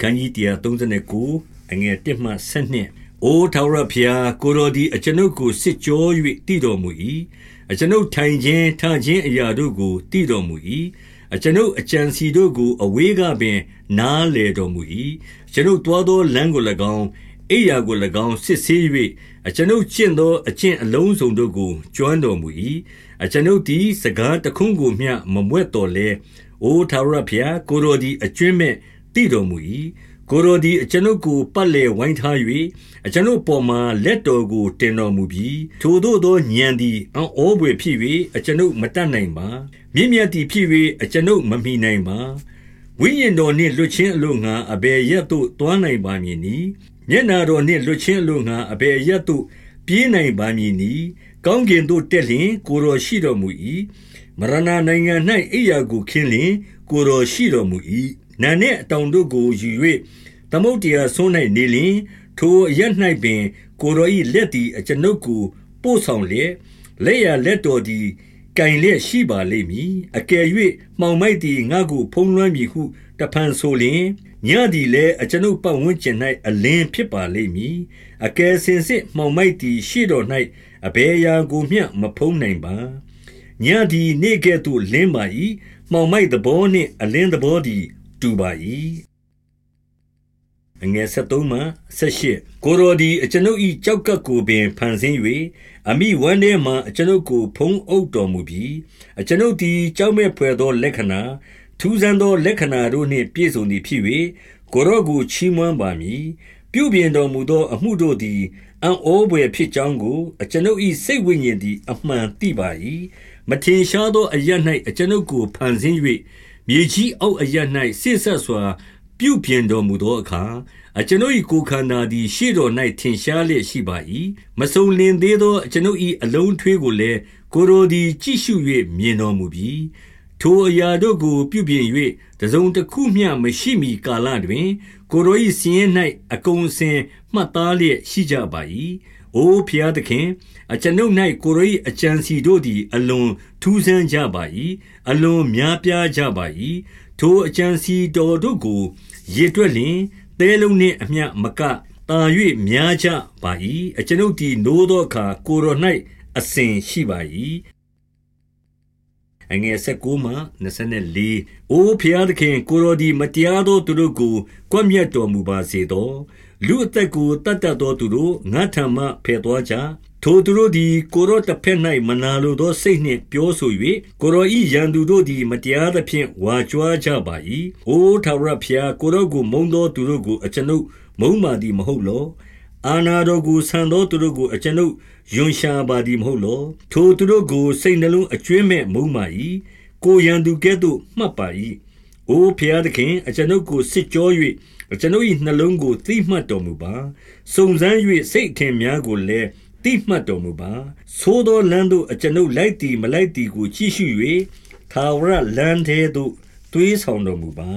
ခန်းကြီး139အငယ်1မှ7အိုထာဝရဖျားကိုတော်ဒီအကျွန်ုပ်ကိုစစ်ကြော၍တည်တော်မူ၏အကျွန်ုပ်ထိုင်ခြင်းထခြင်းအရာတို့ကိုတည်တော်မူ၏အကျွန်ုပ်အကြံစီတို့ကိုအဝေးကပင် နားလေတော်မူ၏ကျွန်ုပ်တွားသောလမ်းကို၎င်းအိယာကို၎င်းစစ်ဆေး၍အကျွန်ုပ်ကျင့်သောအကျင့်အလုံးစုံတို့ကိုကျွမ်းတော်မူ၏အကျွန်ုပ်သည်စကားတခုံးကိုမျှမမွဲ့တော်လဲအိုထာဝရဘုရားကိုတော်သည်အကျွင့်မဲ့ တည်တော်မူ၏ကိုတော်သည်အကျွန်ုပ်ကိုပတ်လည်ဝိုင်းထား၍အကျွန်ုပ်ပေါ်မှလက်တော်ကိုတင်တော်မူပြီးထိုသို့သောညံသည်အံ့ဩပွေဖြစ်၍အကျွန်ုပ်မတတ်နိုင်ပါမြင့်မြတ်သည်ဖြစ်၍အကျွန်ုပ်မမိနိုင်ပါဝိညာဉ်တော်နှင့်လွတ်ခြင်းအလို့ငါအဘယ်ရက်သို့တွားနိုင်ပါမည်နည်းမျက်နာတော်နှင့်လွတ်ခြင်းအလို့ငါအဘယ်ရက်သို့ပြေးနိုင်ပါမည်နည်းကောင်းကင်သို့တက်လျင်ကိုတော်ရှိတော်မူ၏မရဏနိုင်ငံ၌အိယာကိုခင်းလျင် ကိုတော်ရှိတော်မူ၏နံနှင့်အတောင်တို့ကိုယူ၍သမုတ်တရားဆုံး၌နေလျင်ထိုအရ၌ပင် ကိုတော်၏လက်သည်အကျွန်ုပ်ကိုပို့ဆောင်လျက်လက်ရလက်တော်သည်ကင်လျက်ရှိပါလိမ့်မည်အကယ်၍မှောင်မိုက်သည်ငါကိုဖုံးလွှမ်းမည်ဟုတဖန်ဆိုလျင်ညသည်လည်းအကျွန်ုပ်ပတ်ဝန်းကျင်၌အလင်းဖြစ်ပါလိမ့်မည်အကယ်စင်စစ်မှောင်မိုက်သည်ရှေ့တော်၌အဘယ်အရာကိုမျှမဖုံးနိုင်ပါ ညသည်နေကဲ့သို့လင်းပါ၏မှောင်မိုက်သဘောနှင့်အလင်းသဘောသည် တူပါ၏အငယ်73မှ78ကိုရောဒီအကျွန်ုပ်၏ကြောက်ကပ်ကိုပင်ဖန်ဆင်း၍အမိဝမ်းထဲမှအကျွန်ုပ်ကိုဖုံးအုပ်တော်မူပြီးအကျွန်ုပ်သည်ကြောက်မဲ့ဖွယ်သောလက္ခဏာထူးဆန်းသောလက္ခဏာတို့နှင့်ပြည့်စုံသည်ဖြစ်၍ကိုရောကိုချီးမွမ်းပါမည်ပြုပြင်တော်မူသောအမှုတို့သည်အံ့ဩဖွယ်ဖြစ်ကြောင်းကိုအကျွန်ုပ်၏စိတ်ဝိညာဉ်သည်အမှန်သိပါ၏ မထင်ရှားသောအရ၌အကျွန်ုပ်ကိုဖန်ဆင်း၍မြေကြီးအောက်အရ၌စိတ်ဆက်စွာ ပြုပြင်တော်မူသောအခါအကျွန်ုပ်၏ကိုယ်ခန္ဓာသည် ရှေ့တော်၌ထင်ရှားလျက်ရှိပါ၏မစုံလင်သေးသောအကျွန်ုပ်၏အလုံးထွေးကိုလည်းကိုယ်တော်သည် ကြည့်ရှု၍မြင်တော်မူပြီးထိုအရာတို့ကိုပြုပြင်၍တစုံတစ်ခုမျှမရှိမီကာလတွင် ကိုယ်တော်၏စီရင်၌အကုန်အစင်မှတ်သားလျက်ရှိကြပါ၏။ အိုဖျားသခင်အကျွန်ုပ်၌ကိုယ်တော်၏အကြံစီတို့သည် အလွန်ထူးဆန်းကြပါ၏။အလွန်များပြားကြပါ၏။ထိုအကြံစီတော်တို့ကိုရေတွက်လျင်သဲလုံးနှင့်အမျှမကတာ၍များကြပါ၏အကျွန်ုပ်သည်နိုးသောအခါကိုယ်တော်၌အစဉ်ရှိပါ၏အငယ်19မှ24အိုဖျားသခင်ကိုရောဒီမတရားသောသူတို့ကိုကွပ်မျက်တော်မူပါစေသော လူအသက်ကိုတတ်တတ်သောသူတို့ငါထံမှဖယ်သွားကြထိုသူတို့သည်ကိုရောတစ်ဖက်၌မနာလိုသောစိတ်နှင့်ပြောဆို၍ကိုရောဤရန်သူတို့သည်မတရားသဖြင့်ဝါကြွားကြပါ၏အိုထာဝရဖျားကိုရောကိုမုံသောသူတို့ကိုအကျွန်ုပ်မုံမာသည်မဟုတ်လောအာနာတော်ကိုဆန်သောသူတို့ကိုအကျွန်ုပ်ယွန်ရှာပါသည်မဟုတ်လောထိုသူတို့ကိုစိတ်နှလုံးအကျွင်းမဲ့မုံမာ၏ကိုရန်သူကဲ့သို့မှတ်ပါ၏အိုဖျားသခင်အကျွန်ုပ်ကိုစစ်ကြော၍ အကျွန်ုပ်၏နှလုံးကိုသိမှတ်တော်မူပါစုံစမ်း၍စိတ်ထင်များကိုလည်းသိမှတ်တော်မူပါသို့သောလမ်းသို့အကျွန်ုပ်လိုက်သည်မလိုက်သည်ကိုကြည့်ရှု၍သာဝရလမ်းထဲသို့သွေးဆောင်တော်မူပါ